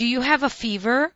Do you have a fever?